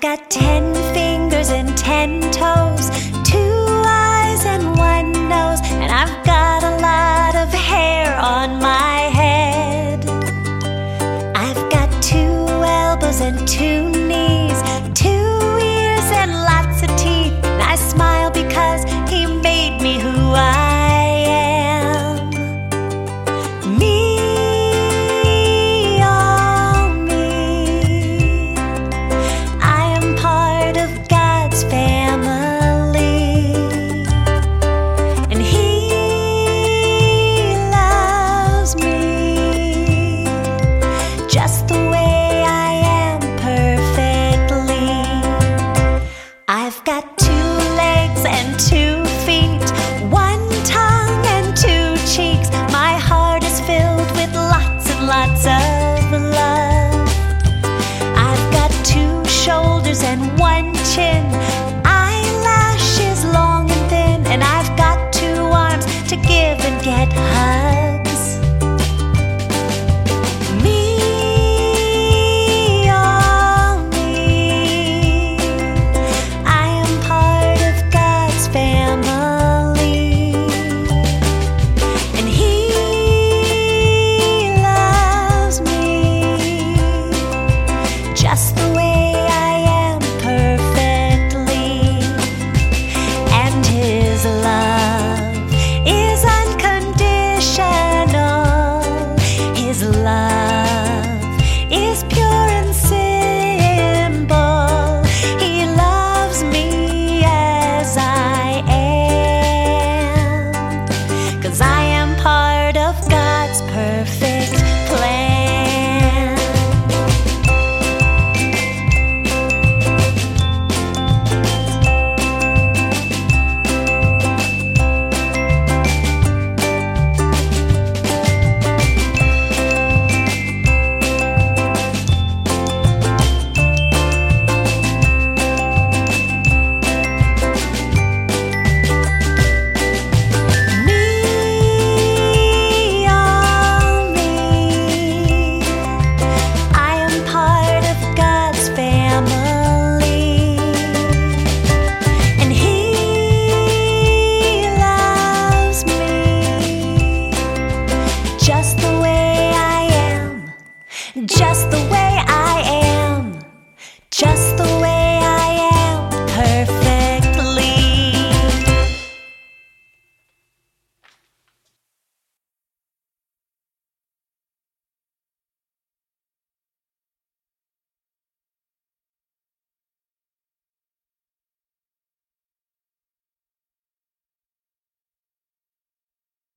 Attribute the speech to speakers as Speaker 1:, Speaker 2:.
Speaker 1: got ten fingers and ten toes, two eyes and one nose, and I've got a lot of hair on my head. I've got two elbows and two just the way I am perfectly. I've got two legs and two feet, one tongue and two cheeks. My heart is filled with lots and lots of